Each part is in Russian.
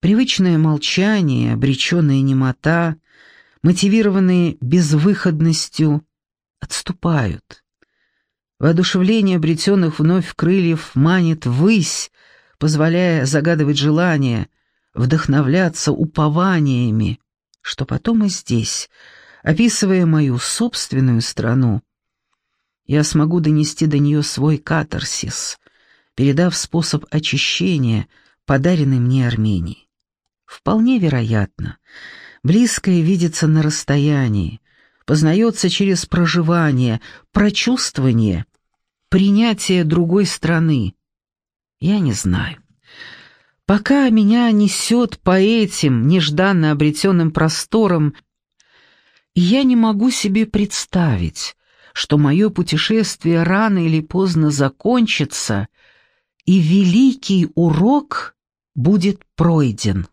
Привычное молчание, обреченная немота, мотивированные безвыходностью, отступают. Воодушевление обретенных вновь крыльев манит ввысь, позволяя загадывать желания, вдохновляться упованиями, что потом и здесь, описывая мою собственную страну, я смогу донести до нее свой катарсис, передав способ очищения, подаренный мне Армении. Вполне вероятно, близкое видится на расстоянии, познается через проживание, прочувствование, принятие другой страны. Я не знаю. Пока меня несет по этим нежданно обретенным просторам, я не могу себе представить, что мое путешествие рано или поздно закончится, и великий урок будет пройден.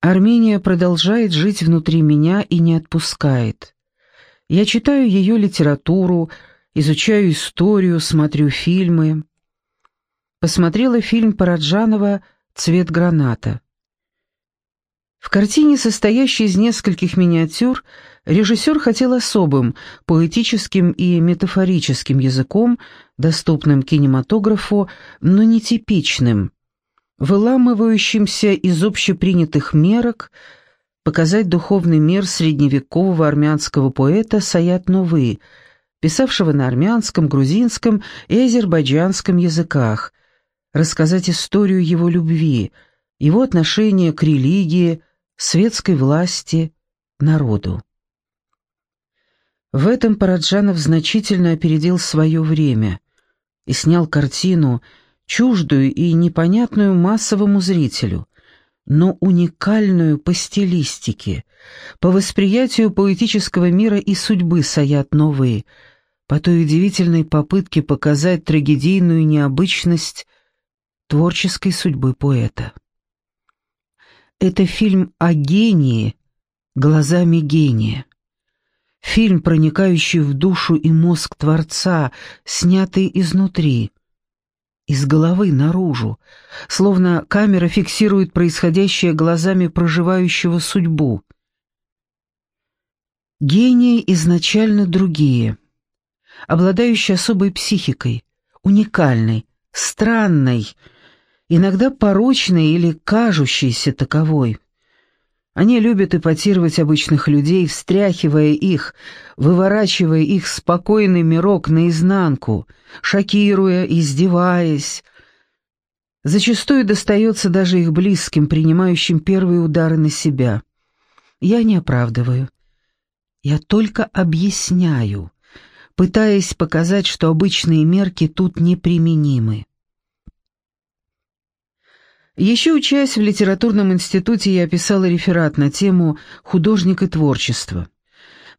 Армения продолжает жить внутри меня и не отпускает. Я читаю ее литературу, изучаю историю, смотрю фильмы. Посмотрела фильм Параджанова «Цвет граната». В картине, состоящей из нескольких миниатюр, режиссер хотел особым, поэтическим и метафорическим языком, доступным кинематографу, но нетипичным, выламывающимся из общепринятых мерок, показать духовный мир средневекового армянского поэта Саят Нувы, писавшего на армянском, грузинском и азербайджанском языках, рассказать историю его любви, его отношения к религии, светской власти, народу. В этом Параджанов значительно опередил свое время и снял картину, чуждую и непонятную массовому зрителю, но уникальную по стилистике, по восприятию поэтического мира и судьбы Саят Новые, по той удивительной попытке показать трагедийную необычность творческой судьбы поэта. Это фильм о гении глазами гения. Фильм, проникающий в душу и мозг Творца, снятый изнутри, из головы наружу, словно камера фиксирует происходящее глазами проживающего судьбу. Гении изначально другие, обладающие особой психикой, уникальной, странной, иногда порочной или кажущейся таковой. Они любят эпатировать обычных людей, встряхивая их, выворачивая их спокойный мирок наизнанку, шокируя, издеваясь. Зачастую достается даже их близким, принимающим первые удары на себя. Я не оправдываю. Я только объясняю, пытаясь показать, что обычные мерки тут неприменимы. Еще учась в литературном институте, я писала реферат на тему «Художник и творчество».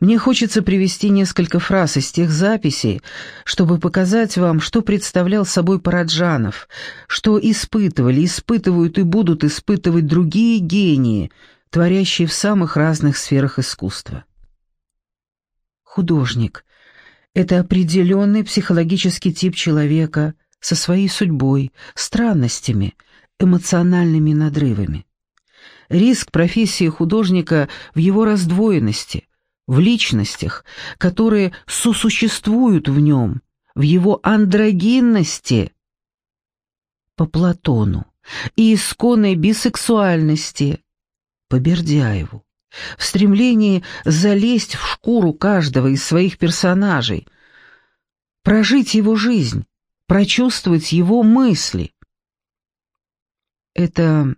Мне хочется привести несколько фраз из тех записей, чтобы показать вам, что представлял собой Параджанов, что испытывали, испытывают и будут испытывать другие гении, творящие в самых разных сферах искусства. Художник — это определенный психологический тип человека со своей судьбой, странностями — эмоциональными надрывами. Риск профессии художника в его раздвоенности, в личностях, которые сосуществуют в нем, в его андрогинности по Платону и исконной бисексуальности по Бердяеву, в стремлении залезть в шкуру каждого из своих персонажей, прожить его жизнь, прочувствовать его мысли. Это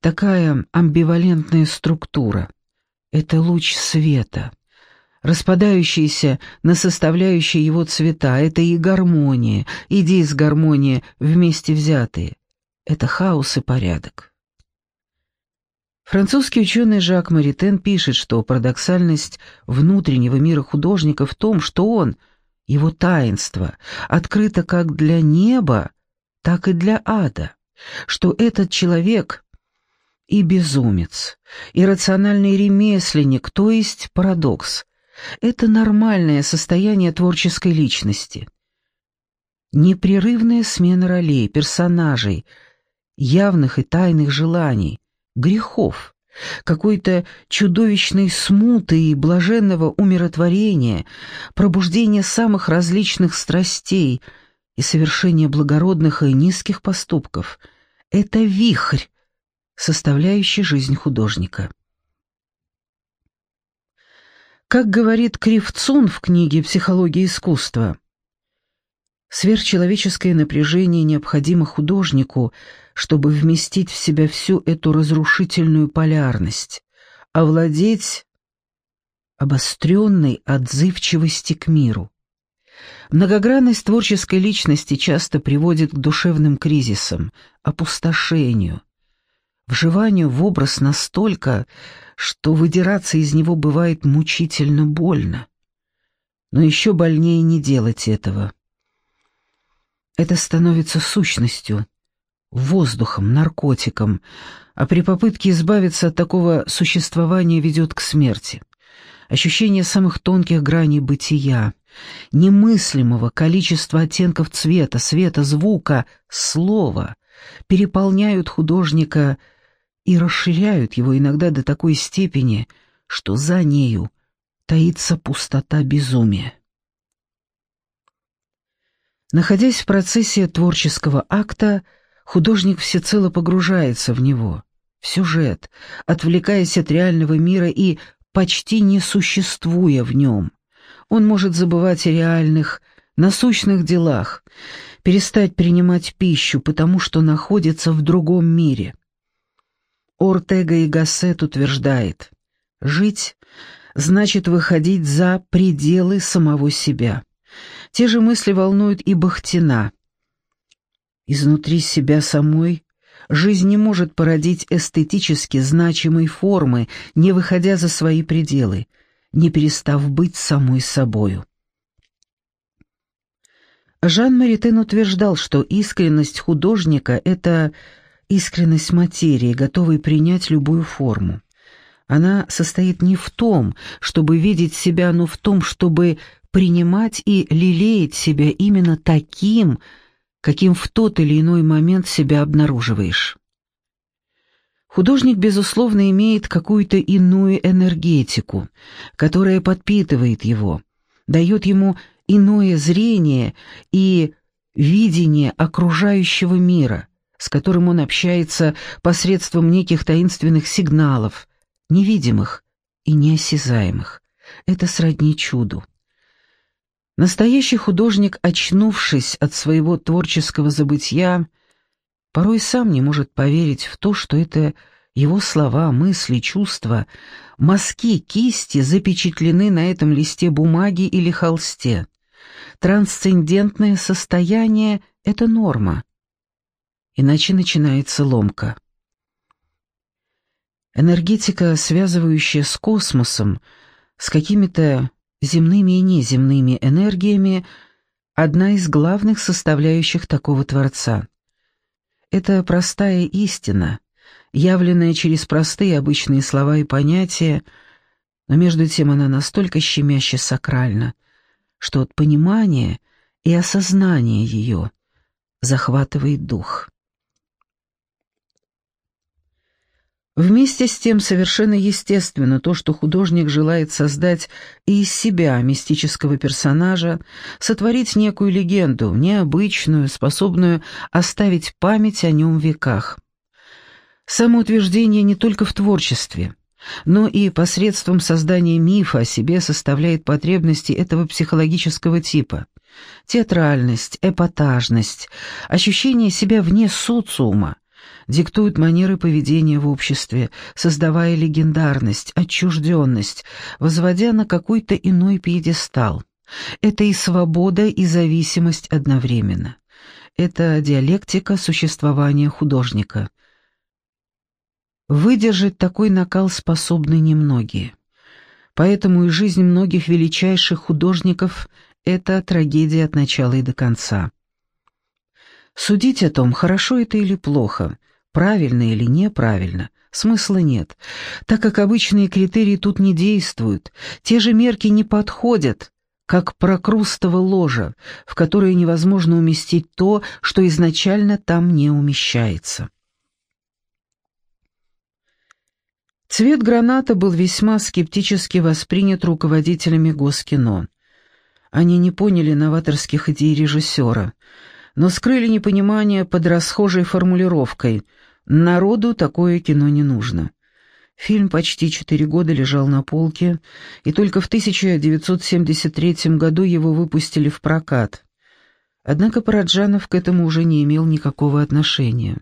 такая амбивалентная структура. Это луч света, распадающийся на составляющие его цвета. Это и гармония, и дисгармония вместе взятые. Это хаос и порядок. Французский ученый Жак Маритен пишет, что парадоксальность внутреннего мира художника в том, что он, его таинство, открыто как для неба, так и для ада что этот человек и безумец, и рациональный ремесленник, то есть парадокс. Это нормальное состояние творческой личности. Непрерывная смена ролей, персонажей, явных и тайных желаний, грехов, какой-то чудовищной смуты и блаженного умиротворения, пробуждения самых различных страстей и совершения благородных и низких поступков. Это вихрь, составляющий жизнь художника. Как говорит Кривцун в книге «Психология искусства», сверхчеловеческое напряжение необходимо художнику, чтобы вместить в себя всю эту разрушительную полярность, овладеть обостренной отзывчивости к миру. Многогранность творческой личности часто приводит к душевным кризисам, опустошению, вживанию в образ настолько, что выдираться из него бывает мучительно больно. Но еще больнее не делать этого. Это становится сущностью, воздухом, наркотиком, а при попытке избавиться от такого существования ведет к смерти. Ощущение самых тонких граней бытия, немыслимого количества оттенков цвета, света, звука, слова переполняют художника и расширяют его иногда до такой степени, что за нею таится пустота безумия. Находясь в процессе творческого акта, художник всецело погружается в него, в сюжет, отвлекаясь от реального мира и почти не существуя в нем. Он может забывать о реальных, насущных делах, перестать принимать пищу, потому что находится в другом мире. Ортега и Гассет утверждает, жить значит выходить за пределы самого себя. Те же мысли волнуют и Бахтина. Изнутри себя самой жизнь не может породить эстетически значимой формы, не выходя за свои пределы, не перестав быть самой собою. Жан Маритен утверждал, что искренность художника — это искренность материи, готовой принять любую форму. Она состоит не в том, чтобы видеть себя, но в том, чтобы принимать и лелеять себя именно таким, каким в тот или иной момент себя обнаруживаешь. Художник, безусловно, имеет какую-то иную энергетику, которая подпитывает его, дает ему иное зрение и видение окружающего мира, с которым он общается посредством неких таинственных сигналов, невидимых и неосязаемых. Это сродни чуду. Настоящий художник, очнувшись от своего творческого забытья, порой сам не может поверить в то, что это его слова, мысли, чувства, мазки кисти запечатлены на этом листе бумаги или холсте. Трансцендентное состояние — это норма. Иначе начинается ломка. Энергетика, связывающая с космосом, с какими-то земными и неземными энергиями одна из главных составляющих такого Творца. Это простая истина, явленная через простые обычные слова и понятия, но между тем она настолько щемяще сакральна, что от понимания и осознания ее захватывает дух. Вместе с тем совершенно естественно то, что художник желает создать и из себя мистического персонажа, сотворить некую легенду, необычную, способную оставить память о нем в веках. Самоутверждение не только в творчестве, но и посредством создания мифа о себе составляет потребности этого психологического типа. Театральность, эпатажность, ощущение себя вне социума, диктуют манеры поведения в обществе, создавая легендарность, отчужденность, возводя на какой-то иной пьедестал. Это и свобода, и зависимость одновременно. Это диалектика существования художника. Выдержать такой накал способны немногие. Поэтому и жизнь многих величайших художников – это трагедия от начала и до конца. Судить о том, хорошо это или плохо, правильно или неправильно, смысла нет, так как обычные критерии тут не действуют, те же мерки не подходят, как прокрустово ложа, в которое невозможно уместить то, что изначально там не умещается. Цвет граната был весьма скептически воспринят руководителями Госкино. Они не поняли новаторских идей режиссера, но скрыли непонимание под расхожей формулировкой «народу такое кино не нужно». Фильм почти четыре года лежал на полке, и только в 1973 году его выпустили в прокат. Однако Параджанов к этому уже не имел никакого отношения.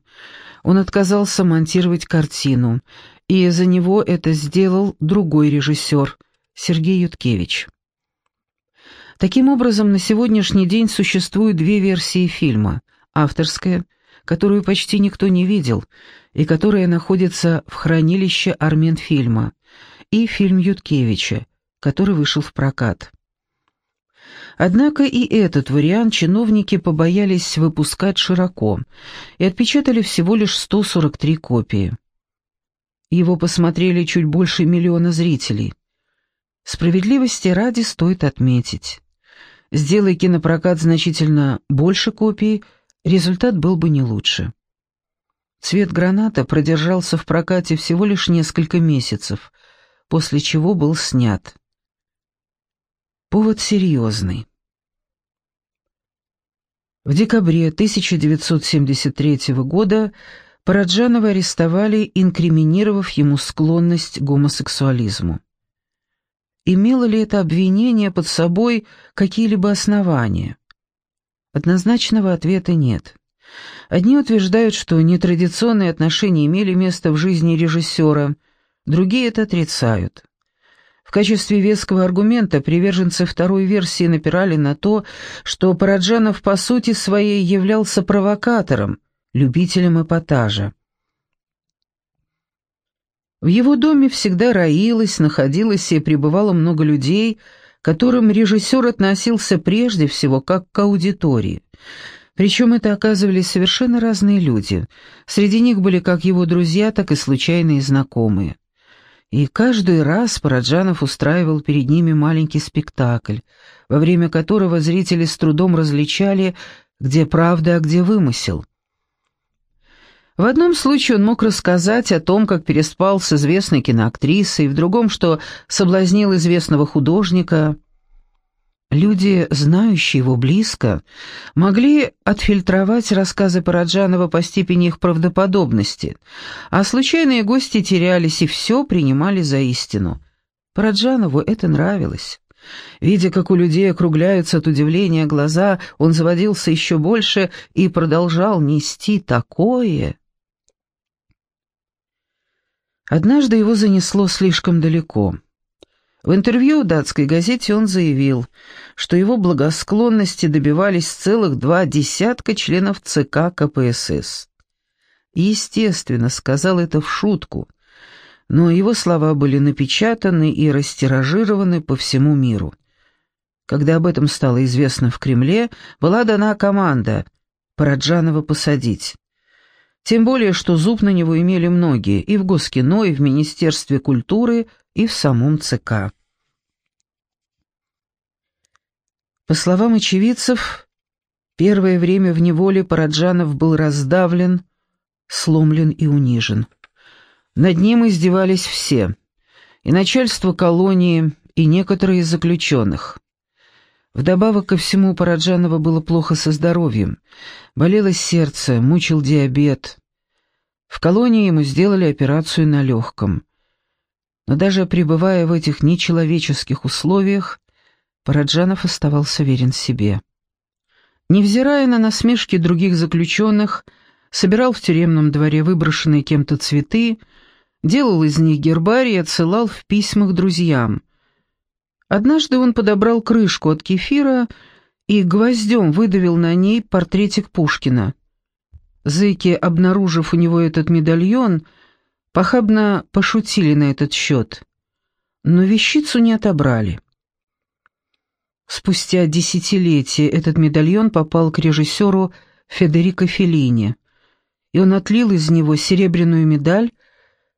Он отказался монтировать картину, и за него это сделал другой режиссер, Сергей Юткевич. Таким образом, на сегодняшний день существуют две версии фильма. Авторская, которую почти никто не видел, и которая находится в хранилище Арменфильма, и фильм Юткевича, который вышел в прокат. Однако и этот вариант чиновники побоялись выпускать широко и отпечатали всего лишь 143 копии. Его посмотрели чуть больше миллиона зрителей. Справедливости ради стоит отметить. Сделай кинопрокат значительно больше копий, результат был бы не лучше. Цвет граната продержался в прокате всего лишь несколько месяцев, после чего был снят. Повод серьезный. В декабре 1973 года Параджанова арестовали, инкриминировав ему склонность к гомосексуализму. Имело ли это обвинение под собой какие-либо основания? Однозначного ответа нет. Одни утверждают, что нетрадиционные отношения имели место в жизни режиссера, другие это отрицают. В качестве веского аргумента приверженцы второй версии напирали на то, что Параджанов по сути своей являлся провокатором, любителем эпатажа. В его доме всегда роилось, находилось и пребывало много людей, которым режиссер относился прежде всего как к аудитории. Причем это оказывались совершенно разные люди. Среди них были как его друзья, так и случайные знакомые. И каждый раз Параджанов устраивал перед ними маленький спектакль, во время которого зрители с трудом различали, где правда, а где вымысел. В одном случае он мог рассказать о том, как переспал с известной киноактрисой, в другом, что соблазнил известного художника. Люди, знающие его близко, могли отфильтровать рассказы Параджанова по степени их правдоподобности, а случайные гости терялись и все принимали за истину. Параджанову это нравилось. Видя, как у людей округляются от удивления глаза, он заводился еще больше и продолжал нести такое... Однажды его занесло слишком далеко. В интервью датской газете он заявил, что его благосклонности добивались целых два десятка членов ЦК КПСС. Естественно, сказал это в шутку, но его слова были напечатаны и растиражированы по всему миру. Когда об этом стало известно в Кремле, была дана команда Параджанова посадить. Тем более, что зуб на него имели многие, и в Госкино, и в Министерстве культуры, и в самом ЦК. По словам очевидцев, первое время в неволе Параджанов был раздавлен, сломлен и унижен. Над ним издевались все, и начальство колонии, и некоторые из заключенных. Вдобавок ко всему Параджанова было плохо со здоровьем. Болело сердце, мучил диабет. В колонии ему сделали операцию на легком. Но даже пребывая в этих нечеловеческих условиях, Параджанов оставался верен себе. Невзирая на насмешки других заключенных, собирал в тюремном дворе выброшенные кем-то цветы, делал из них гербарий и отсылал в письмах друзьям — Однажды он подобрал крышку от кефира и гвоздем выдавил на ней портретик Пушкина. Зэки, обнаружив у него этот медальон, похабно пошутили на этот счет, но вещицу не отобрали. Спустя десятилетия этот медальон попал к режиссеру Федерико Феллини, и он отлил из него серебряную медаль,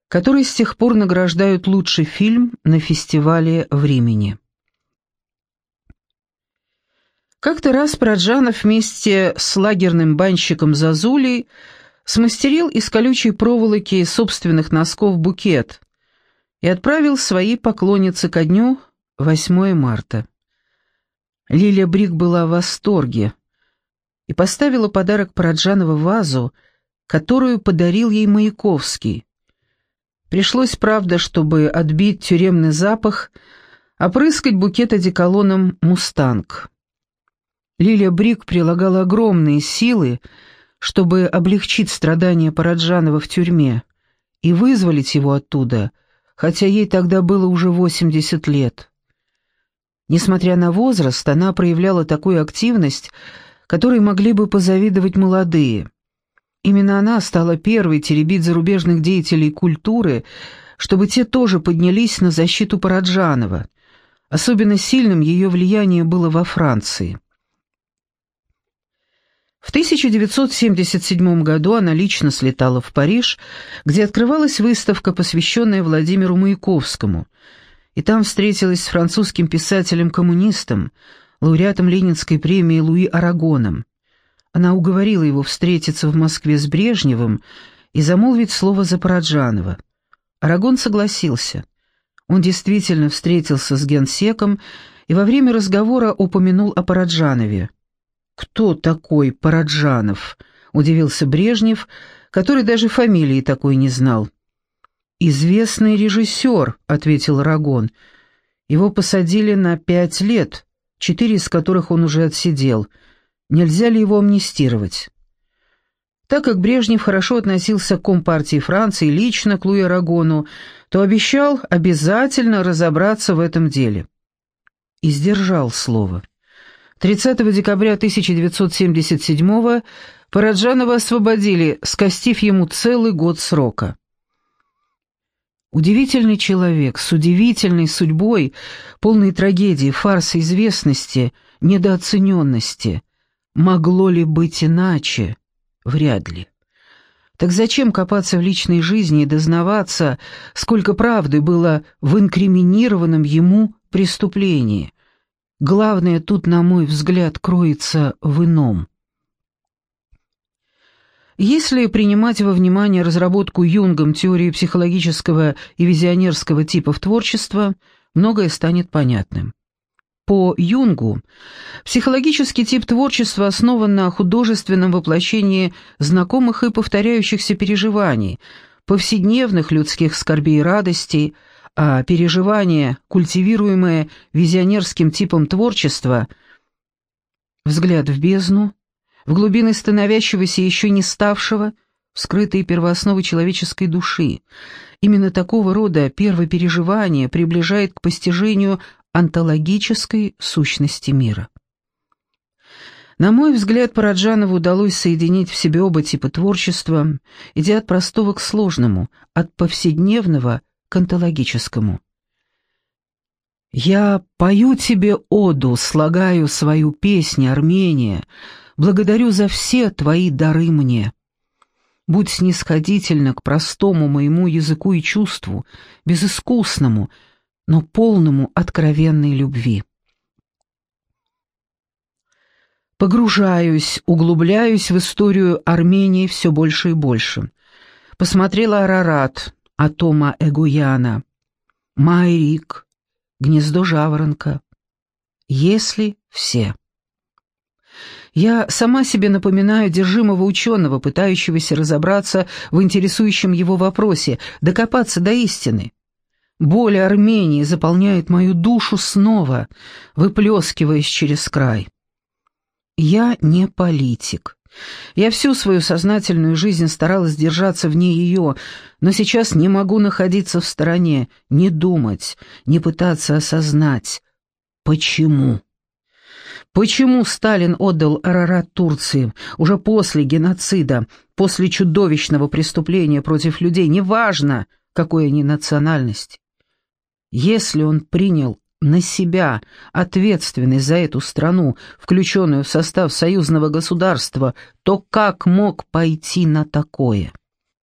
которой с тех пор награждают лучший фильм на фестивале в Как-то раз Праджанов вместе с лагерным банщиком Зазулей смастерил из колючей проволоки собственных носков букет, и отправил своей поклоннице ко дню 8 марта. Лилия Брик была в восторге и поставила подарок Параджанова вазу, которую подарил ей Маяковский. Пришлось, правда, чтобы отбить тюремный запах, опрыскать букет одеколоном «Мустанг». Лилия Брик прилагала огромные силы, чтобы облегчить страдания Параджанова в тюрьме и вызволить его оттуда, хотя ей тогда было уже 80 лет. Несмотря на возраст, она проявляла такую активность, которой могли бы позавидовать молодые. Именно она стала первой теребить зарубежных деятелей культуры, чтобы те тоже поднялись на защиту Параджанова. Особенно сильным ее влияние было во Франции. В 1977 году она лично слетала в Париж, где открывалась выставка, посвященная Владимиру Маяковскому, и там встретилась с французским писателем-коммунистом, лауреатом Ленинской премии Луи Арагоном. Она уговорила его встретиться в Москве с Брежневым и замолвить слово за Параджанова. Арагон согласился. Он действительно встретился с генсеком и во время разговора упомянул о Параджанове. «Кто такой Параджанов?» — удивился Брежнев, который даже фамилии такой не знал. «Известный режиссер», — ответил Арагон. «Его посадили на пять лет, четыре из которых он уже отсидел. Нельзя ли его амнистировать?» Так как Брежнев хорошо относился к Компартии Франции лично к Луи Арагону, то обещал обязательно разобраться в этом деле. И сдержал слово. 30 декабря 1977 Параджанова освободили, скостив ему целый год срока. Удивительный человек с удивительной судьбой, полной трагедии, фарса известности, недооцененности. Могло ли быть иначе? Вряд ли. Так зачем копаться в личной жизни и дознаваться, сколько правды было в инкриминированном ему преступлении? Главное тут, на мой взгляд, кроется в ином. Если принимать во внимание разработку Юнгом теории психологического и визионерского типов творчества, многое станет понятным. По Юнгу, психологический тип творчества основан на художественном воплощении знакомых и повторяющихся переживаний, повседневных людских скорбей и радостей, а переживания, культивируемые визионерским типом творчества, взгляд в бездну, в глубины становящегося еще не ставшего, вскрытые первоосновы человеческой души. Именно такого рода первопереживание приближает к постижению онтологической сущности мира. На мой взгляд, Параджанову удалось соединить в себе оба типа творчества, идя от простого к сложному, от повседневного к онтологическому. «Я пою тебе оду, слагаю свою песнь, Армения, благодарю за все твои дары мне. Будь снисходительна к простому моему языку и чувству, безыскусному, но полному откровенной любви. Погружаюсь, углубляюсь в историю Армении все больше и больше. Посмотрела Арарат, Атома Эгуяна, Майрик, Гнездо Жаворонка. Если все. Я сама себе напоминаю держимого ученого, пытающегося разобраться в интересующем его вопросе, докопаться до истины. Боль Армении заполняет мою душу снова, выплескиваясь через край. Я не политик. Я всю свою сознательную жизнь старалась держаться вне ее, но сейчас не могу находиться в стороне, не думать, не пытаться осознать. Почему? Почему Сталин отдал Арарат Турции уже после геноцида, после чудовищного преступления против людей, неважно, какой они национальности? Если он принял на себя ответственность за эту страну, включенную в состав союзного государства, то как мог пойти на такое?